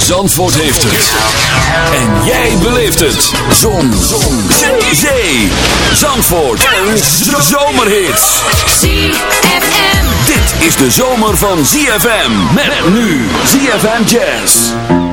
Zandvoort heeft het. En jij beleeft het. Zon. Zon. Zee. Zee. Zandvoort. En zomerhits. ZFM. Dit is de zomer van ZFM. Met nu ZFM Jazz.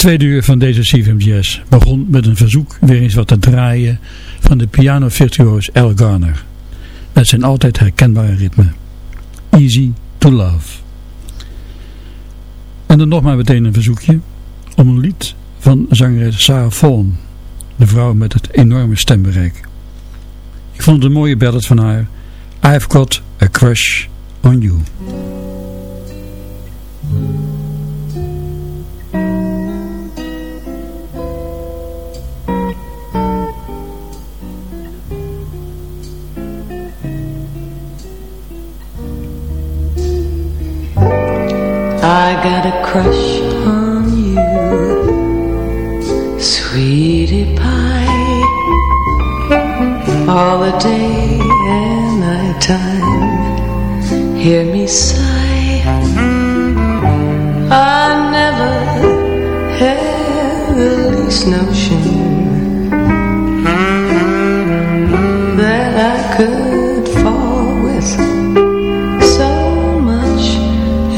Tweede uur van deze CFM Jazz begon met een verzoek weer eens wat te draaien van de piano-virtuoos Al Garner. Met zijn altijd herkenbare ritme. Easy to Love. En dan nog maar meteen een verzoekje om een lied van zangeres Sarah Vaughan. De vrouw met het enorme stembereik. Ik vond het een mooie ballad van haar. I've got a crush on you.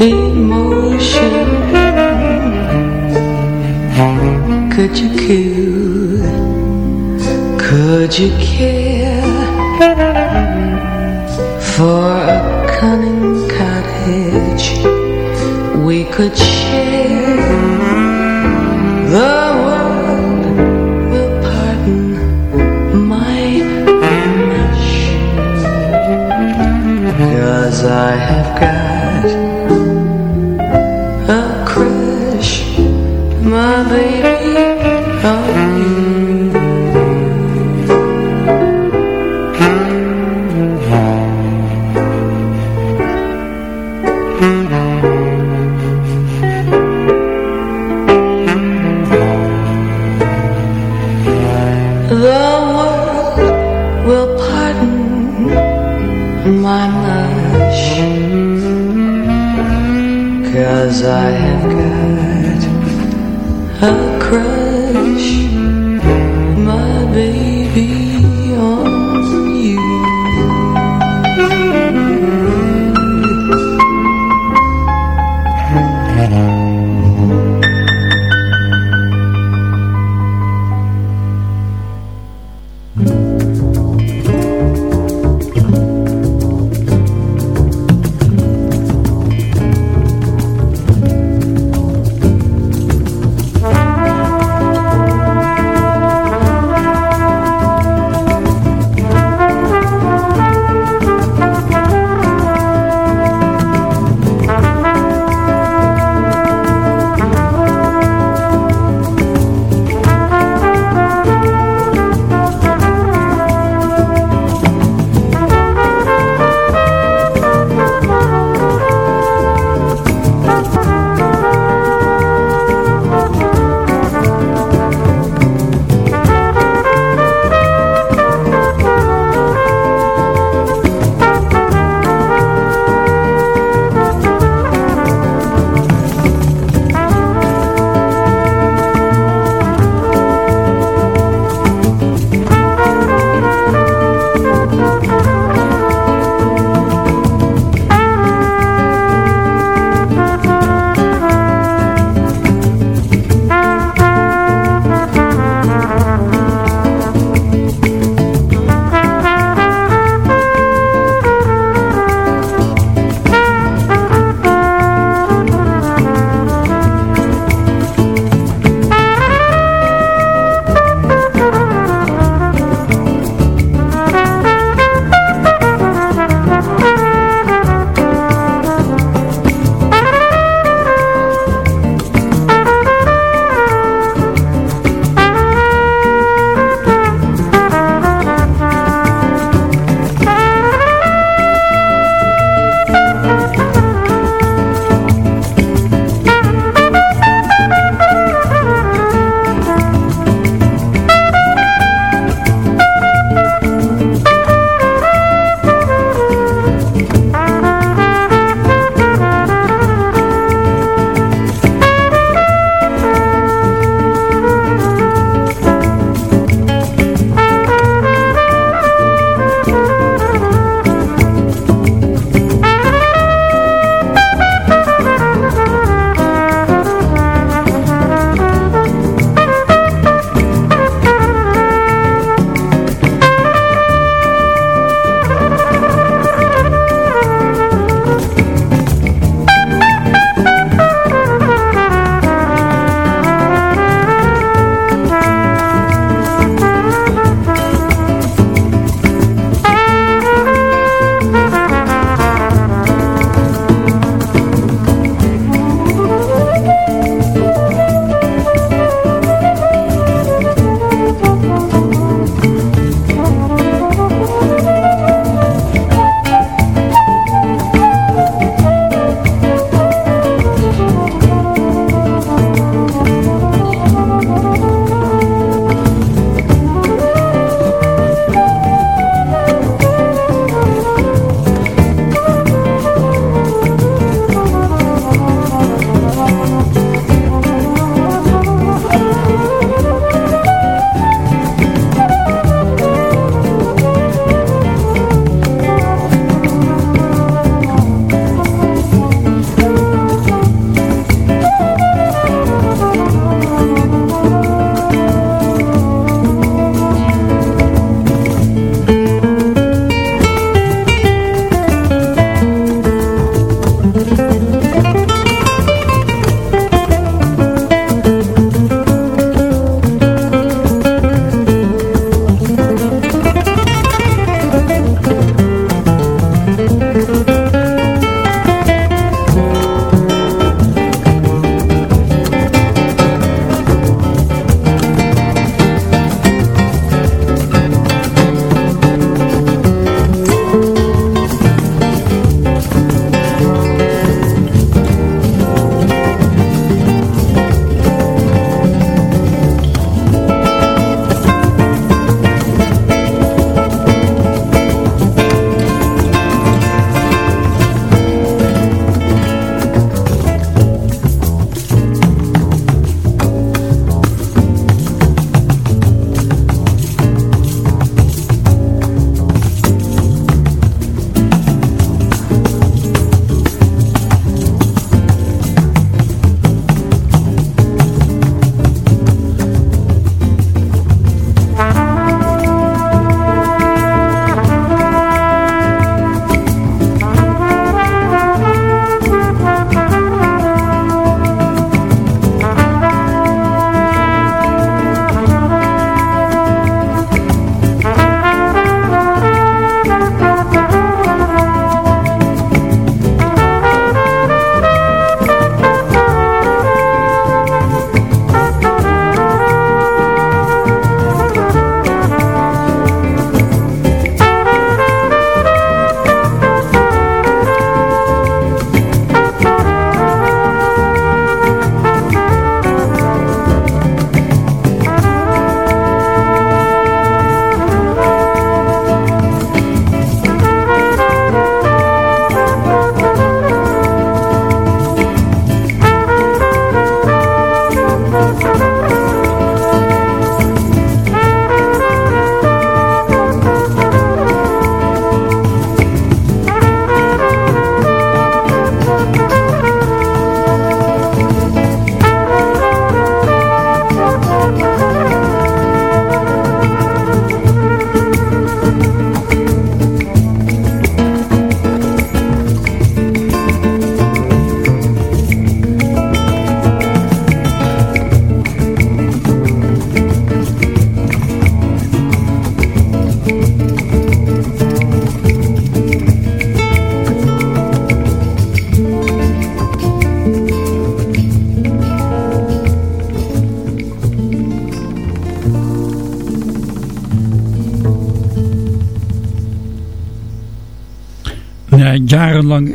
emotion Could you kill Could you care For a cunning cottage We could share?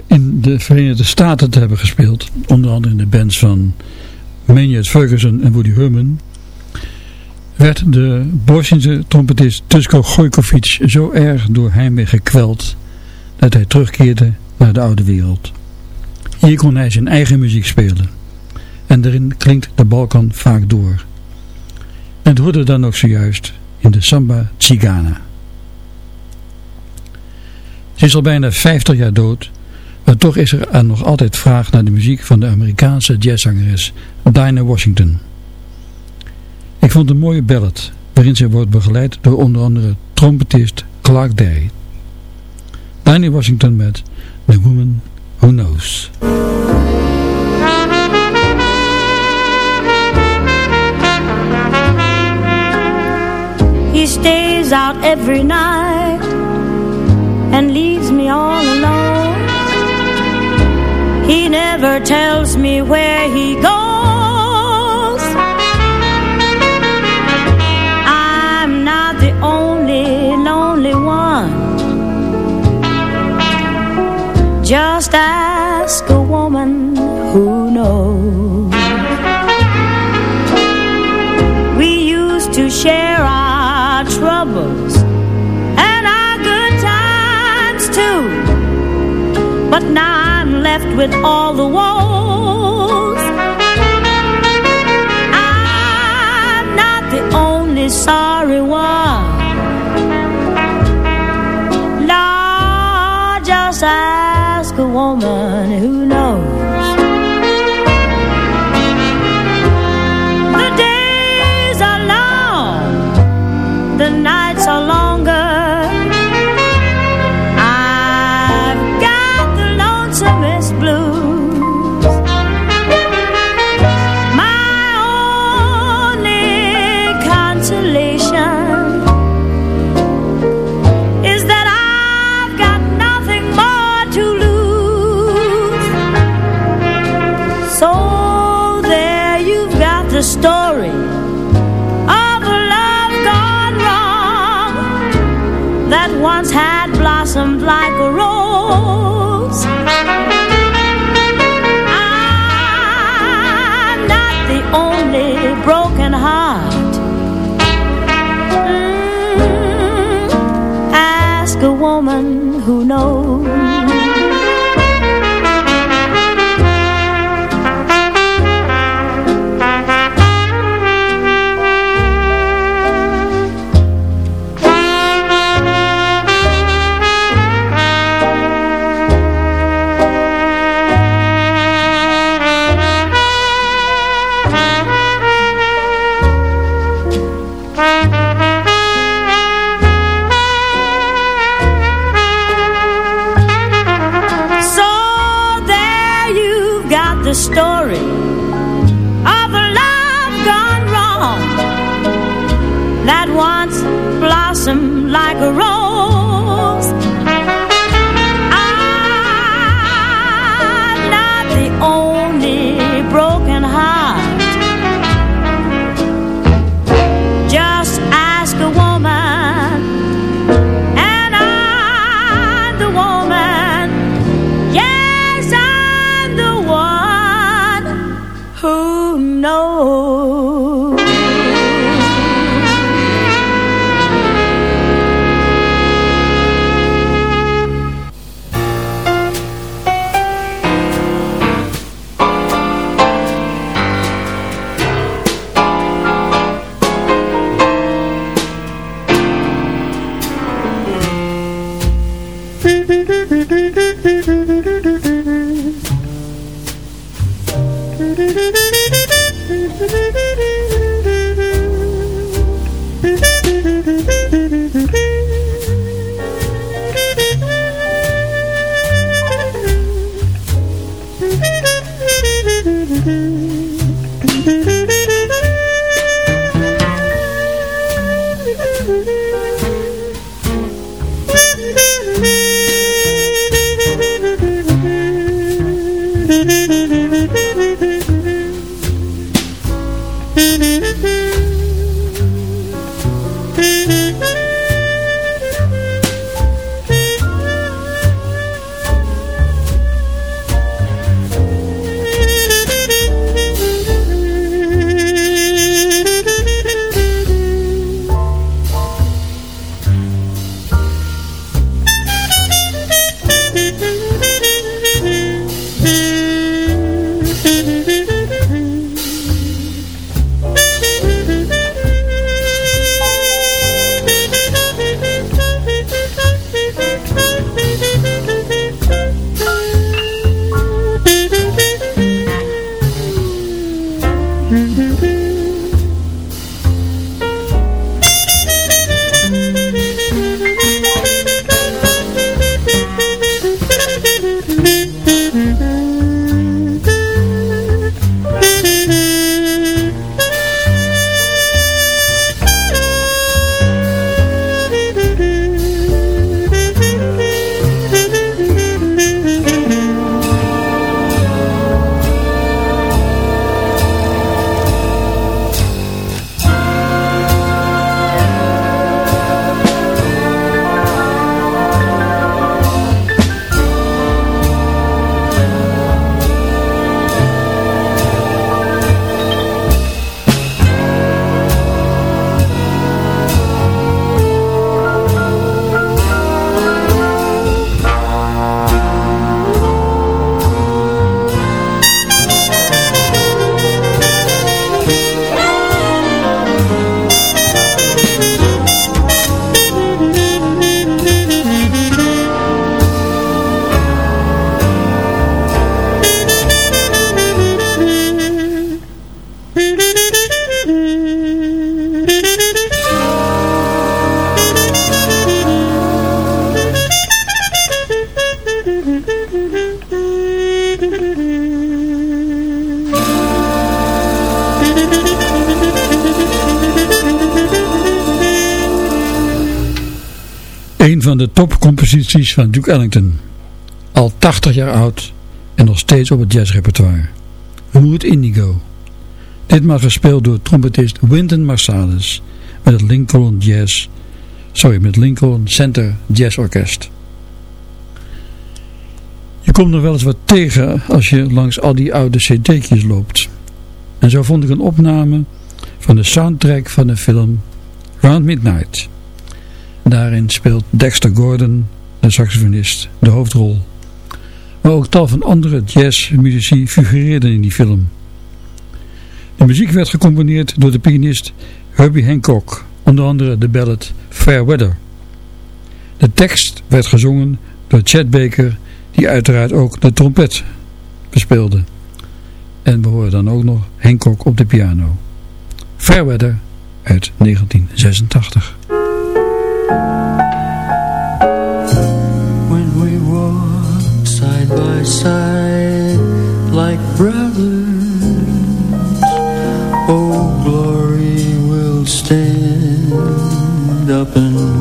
In de Verenigde Staten te hebben gespeeld. Onder andere in de bands van Maynard Ferguson en Woody Herman. Werd de Bosnische trompetist Tusko Gojkovic zo erg door heimwee gekweld dat hij terugkeerde naar de oude wereld. Hier kon hij zijn eigen muziek spelen. En daarin klinkt de Balkan vaak door. En het hoorde dan ook zojuist in de Samba Cigana. Ze is al bijna 50 jaar dood, maar toch is er nog altijd vraag naar de muziek van de Amerikaanse jazzzangeres Dinah Washington. Ik vond een mooie ballad, waarin zij wordt begeleid door onder andere trompetist Clark Day. Dinah Washington met The Woman Who Knows. He stays out every night never tells me where he goes. I'm not the only lonely one. Just left with all the woes. Topcomposities van Duke Ellington. Al 80 jaar oud en nog steeds op het jazzrepertoire. Het Indigo. Ditmaal gespeeld door trompetist Wynton Marsalis met het Lincoln Jazz, sorry, met Lincoln Center Jazz Orkest. Je komt er wel eens wat tegen als je langs al die oude cd'tjes loopt. En zo vond ik een opname van de soundtrack van de film Round Midnight. Daarin speelt Dexter Gordon, de saxofonist, de hoofdrol. Maar ook tal van andere jazzmuzici figureerden in die film. De muziek werd gecomponeerd door de pianist Herbie Hancock, onder andere de ballad Fair Weather. De tekst werd gezongen door Chet Baker, die uiteraard ook de trompet bespeelde. En we horen dan ook nog Hancock op de piano. Fair Weather uit 1986. Side like brothers, oh glory will stand up and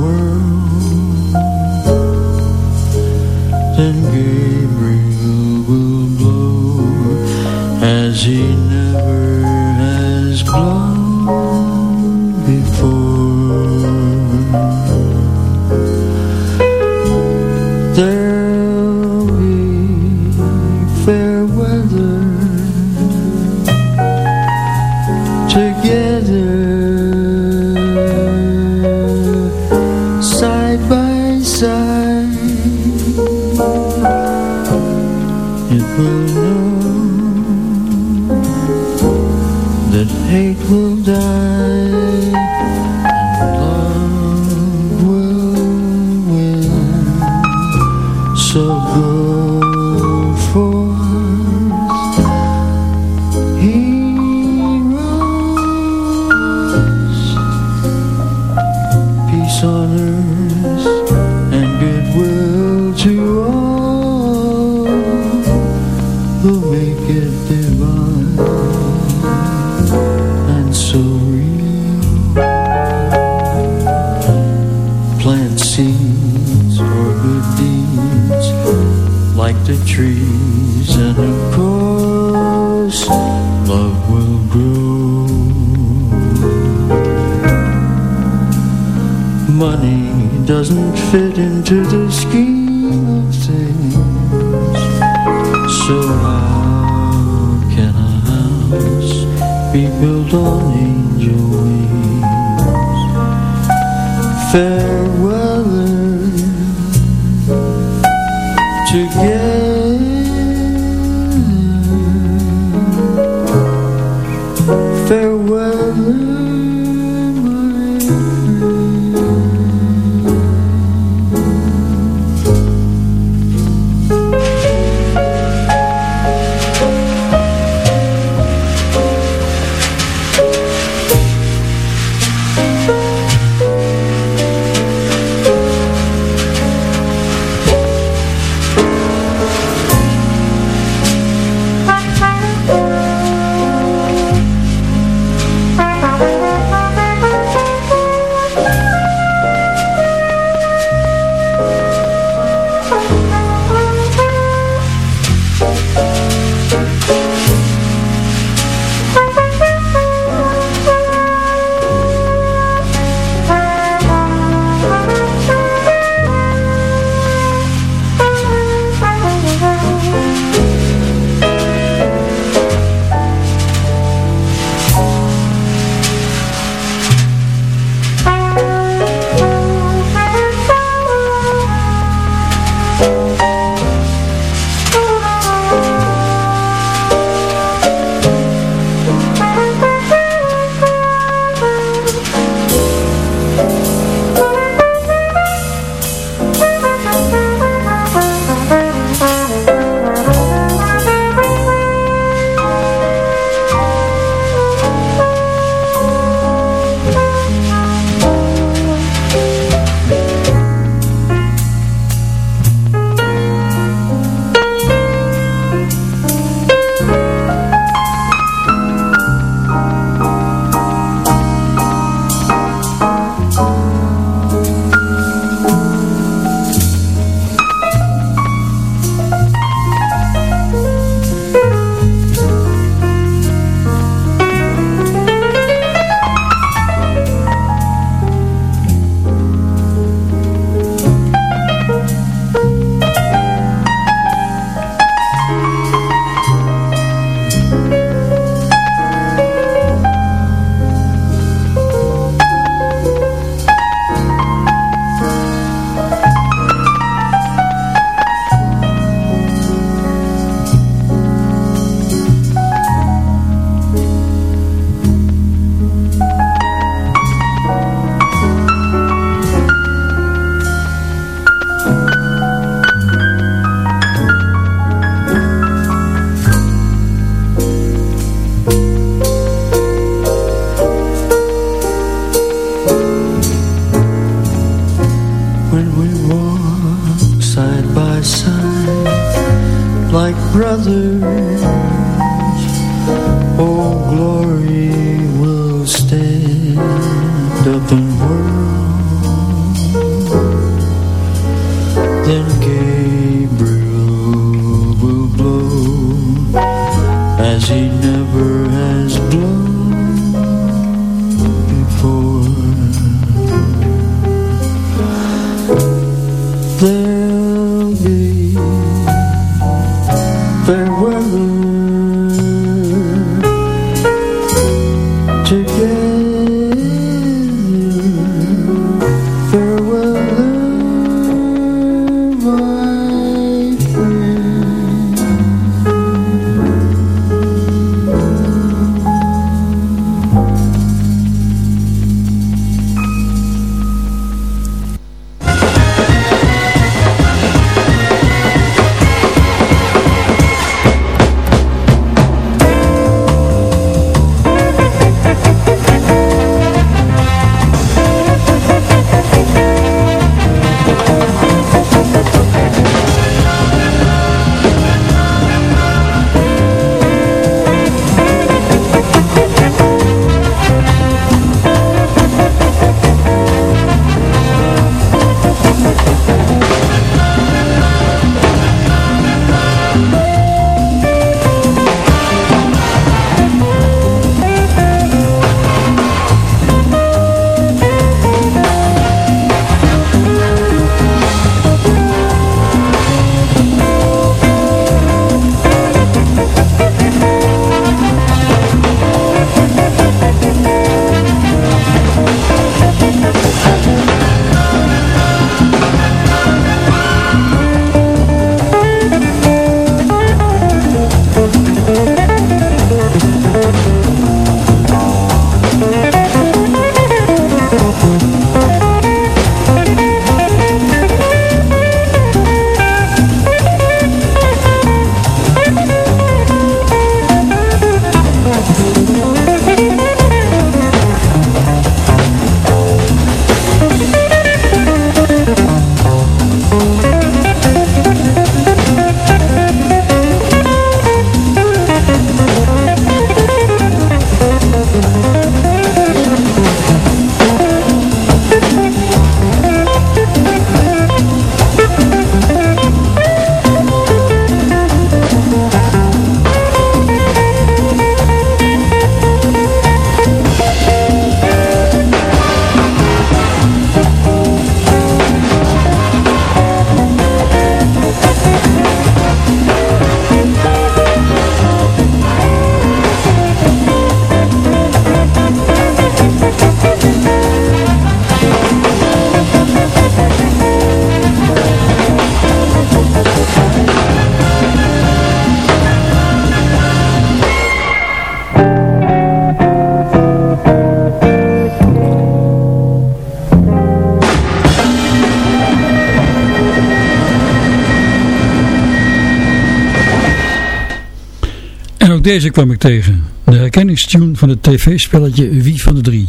deze kwam ik tegen. De herkenningstune van het tv-spelletje Wie van de Drie.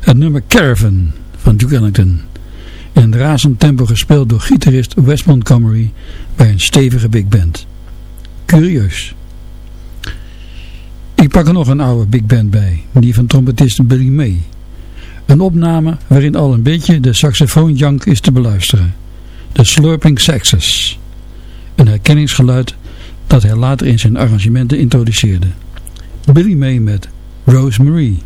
Het nummer Caravan van Duke Ellington. In razend tempo gespeeld door gitarist Wes Montgomery bij een stevige big band. Curieus. Ik pak er nog een oude big band bij, die van trompetist Billy May. Een opname waarin al een beetje de saxofoonjank is te beluisteren. De Slurping Saxes. Een herkenningsgeluid dat hij later in zijn arrangementen introduceerde. Billy May met Rosemary.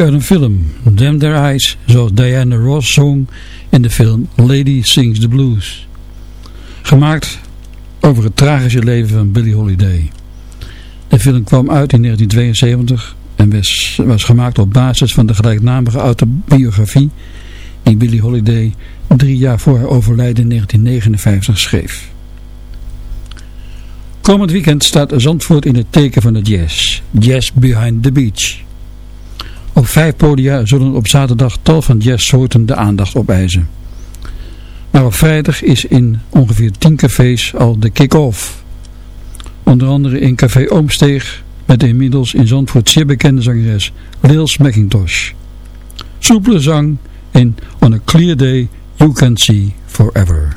Uit een film. Them Their Eyes, zoals Diana Ross zong in de film Lady Sings the Blues. Gemaakt over het tragische leven van Billie Holiday. De film kwam uit in 1972 en was, was gemaakt op basis van de gelijknamige autobiografie die Billie Holiday drie jaar voor haar overlijden in 1959 schreef. Komend weekend staat Zandvoort in het teken van de jazz. Jazz Behind the Beach. Op vijf podia zullen op zaterdag tal van jazzsoorten de aandacht opeisen. Maar op vrijdag is in ongeveer 10 cafés al de kick-off. Onder andere in Café Oomsteeg met de inmiddels in Zandvoort zeer bekende zangeres Lils McIntosh. Soepele zang in On a Clear Day You Can See Forever.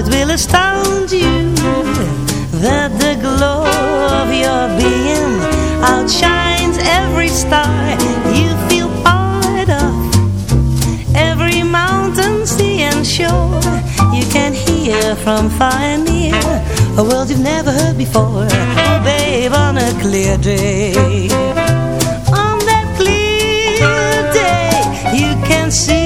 It will astound you that the glow of your being outshines every star? You feel part of. Every mountain, sea and shore. You can hear from far and near A world you've never heard before. Oh babe, on a clear day. On that clear day You can see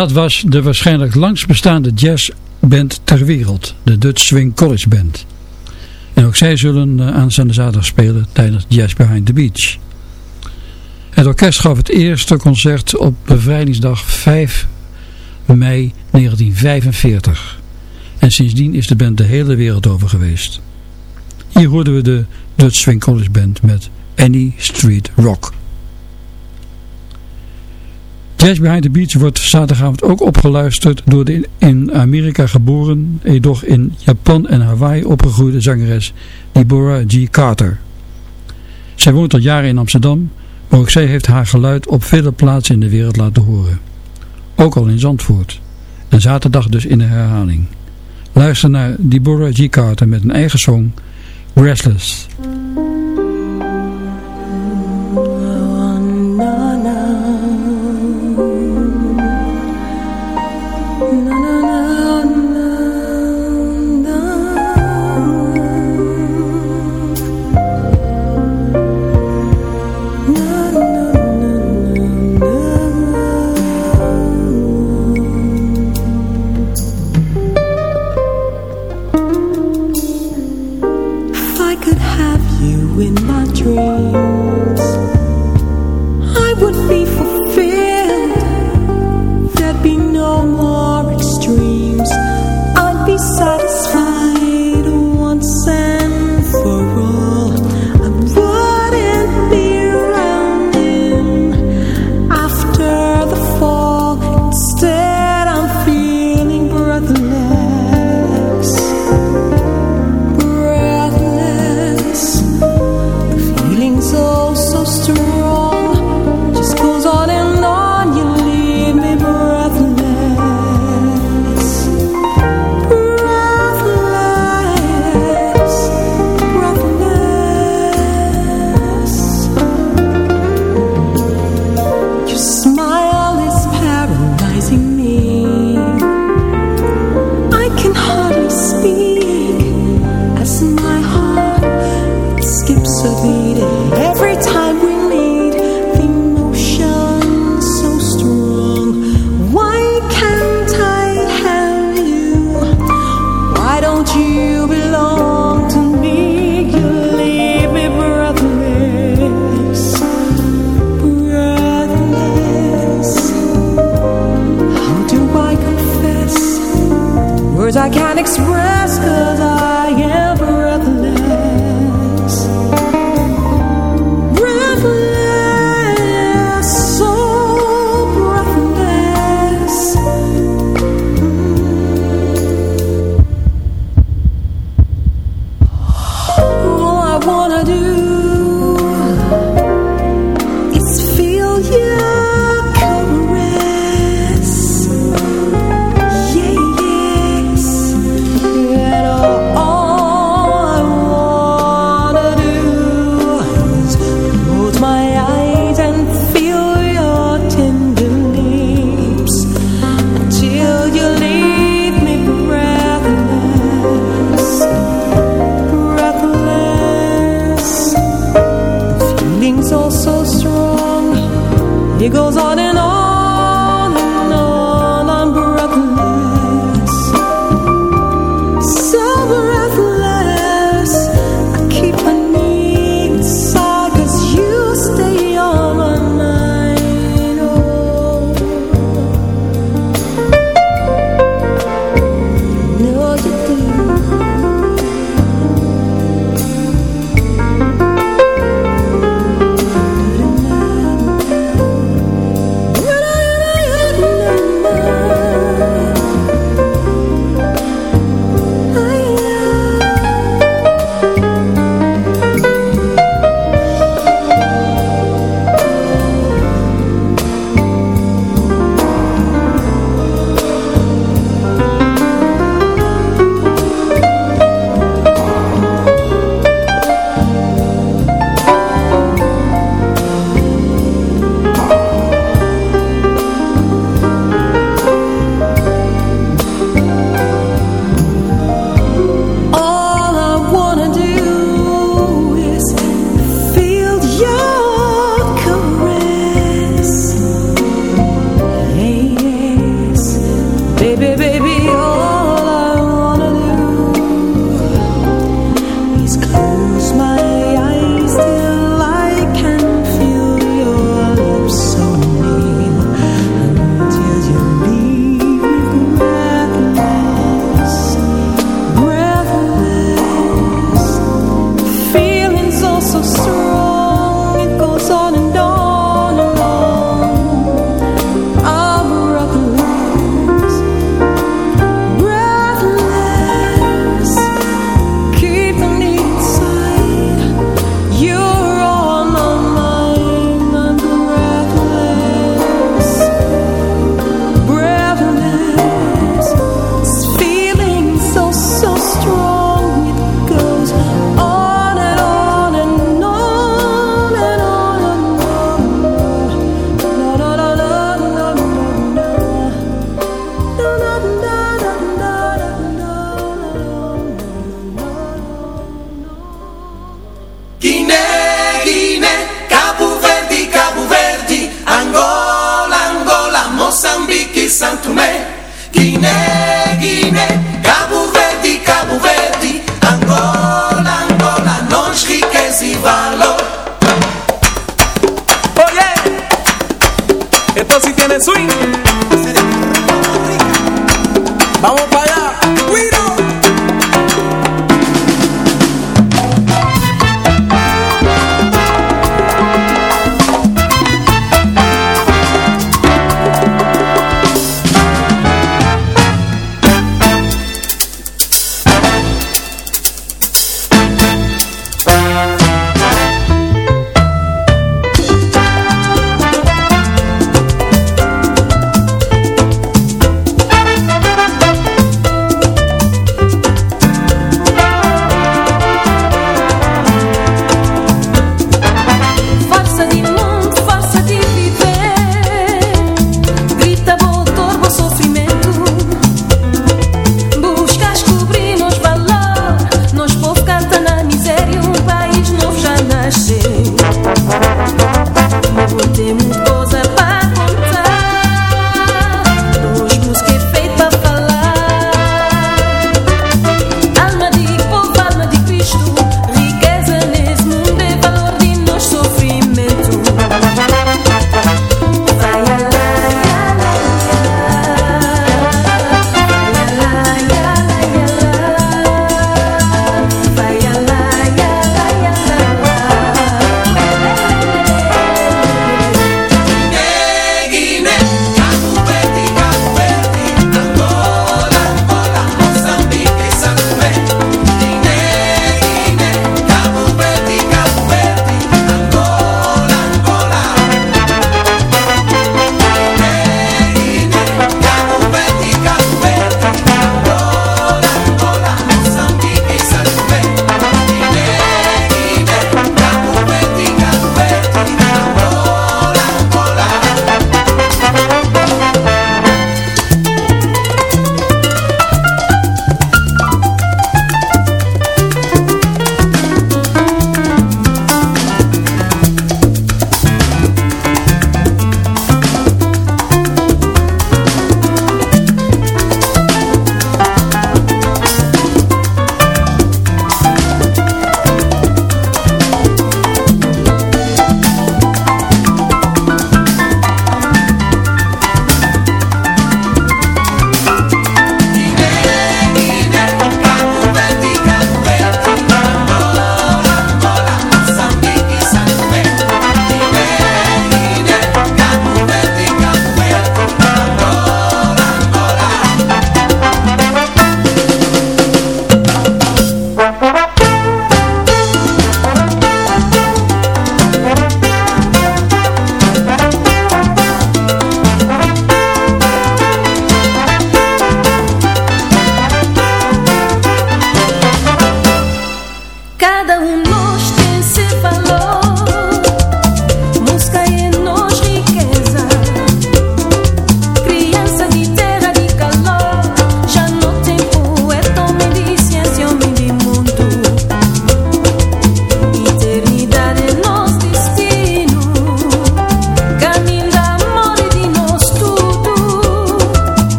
dat was de waarschijnlijk langst bestaande jazzband ter wereld, de Dutch Swing College Band. En ook zij zullen eh, aanstaande zaterdag spelen tijdens Jazz Behind the Beach. Het orkest gaf het eerste concert op bevrijdingsdag 5 mei 1945. En sindsdien is de band de hele wereld over geweest. Hier hoorden we de Dutch Swing College Band met Any Street Rock. Jazz Behind the Beach wordt zaterdagavond ook opgeluisterd door de in Amerika geboren, doch in Japan en Hawaii opgegroeide zangeres Deborah G. Carter. Zij woont al jaren in Amsterdam, maar ook zij heeft haar geluid op vele plaatsen in de wereld laten horen. Ook al in Zandvoort. En zaterdag dus in de herhaling. Luister naar Deborah G. Carter met een eigen song, Restless.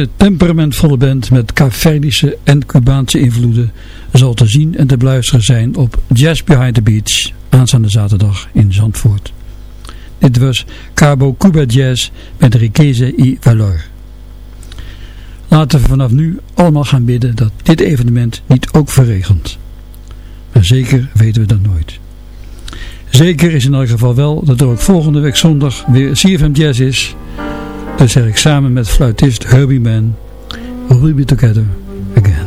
Deze temperamentvolle band met Kaapverdische en Cubaanse invloeden zal te zien en te beluisteren zijn op Jazz Behind the Beach aanstaande zaterdag in Zandvoort. Dit was Cabo Cuba Jazz met Riqueze y Valor. Laten we vanaf nu allemaal gaan bidden dat dit evenement niet ook verregent. Maar zeker weten we dat nooit. Zeker is in elk geval wel dat er ook volgende week zondag weer CFM Jazz is. Dus zeg ik samen met fluitist Herbie Man, We'll be together again.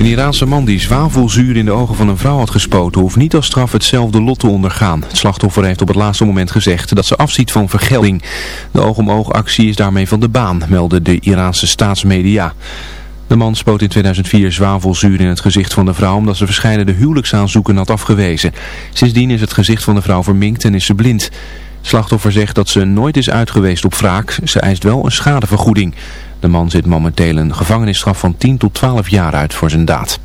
Een Iraanse man die zwavelzuur in de ogen van een vrouw had gespoten... hoeft niet als straf hetzelfde lot te ondergaan. Het slachtoffer heeft op het laatste moment gezegd dat ze afziet van vergelding. De oog-om-oog actie is daarmee van de baan, melden de Iraanse staatsmedia. De man spoot in 2004 zwavelzuur in het gezicht van de vrouw... omdat ze verschillende huwelijksaanzoeken had afgewezen. Sindsdien is het gezicht van de vrouw verminkt en is ze blind... Het slachtoffer zegt dat ze nooit is uitgeweest op wraak. Ze eist wel een schadevergoeding. De man zit momenteel een gevangenisstraf van 10 tot 12 jaar uit voor zijn daad.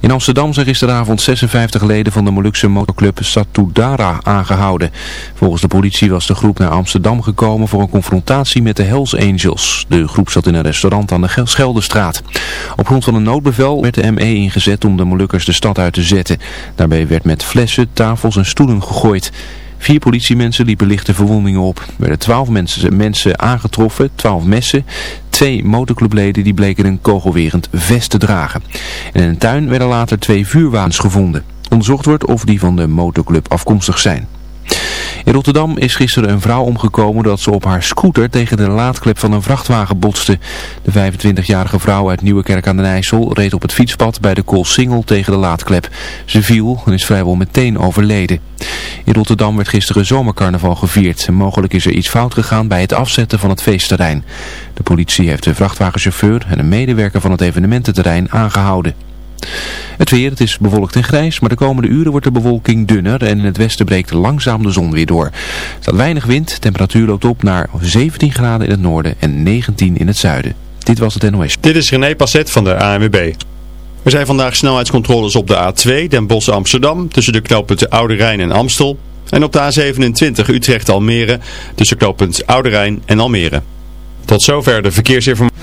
In Amsterdam zijn gisteravond 56 leden van de Molukse motorclub Satudara aangehouden. Volgens de politie was de groep naar Amsterdam gekomen voor een confrontatie met de Hells Angels. De groep zat in een restaurant aan de Scheldestraat. Op grond van een noodbevel werd de ME ingezet om de Molukkers de stad uit te zetten. Daarbij werd met flessen, tafels en stoelen gegooid. Vier politiemensen liepen lichte verwondingen op. Er werden twaalf mensen, mensen aangetroffen, twaalf messen. Twee motorclubleden die bleken een kogelwerend vest te dragen. En in een tuin werden later twee vuurwapens gevonden. Onderzocht wordt of die van de motorclub afkomstig zijn. In Rotterdam is gisteren een vrouw omgekomen dat ze op haar scooter tegen de laadklep van een vrachtwagen botste. De 25-jarige vrouw uit Nieuwekerk aan den IJssel reed op het fietspad bij de Koolsingel tegen de laadklep. Ze viel en is vrijwel meteen overleden. In Rotterdam werd gisteren zomercarnaval gevierd. Mogelijk is er iets fout gegaan bij het afzetten van het feestterrein. De politie heeft de vrachtwagenchauffeur en een medewerker van het evenemententerrein aangehouden. Het weer, het is bewolkt en grijs, maar de komende uren wordt de bewolking dunner en in het westen breekt langzaam de zon weer door. Er staat weinig wind, temperatuur loopt op naar 17 graden in het noorden en 19 in het zuiden. Dit was het NOS. Dit is René Passet van de ANWB. Er zijn vandaag snelheidscontroles op de A2 Den Bosch Amsterdam tussen de knooppunten Oude Rijn en Amstel. En op de A27 Utrecht Almere tussen knooppunt Oude Rijn en Almere. Tot zover de verkeersinformatie.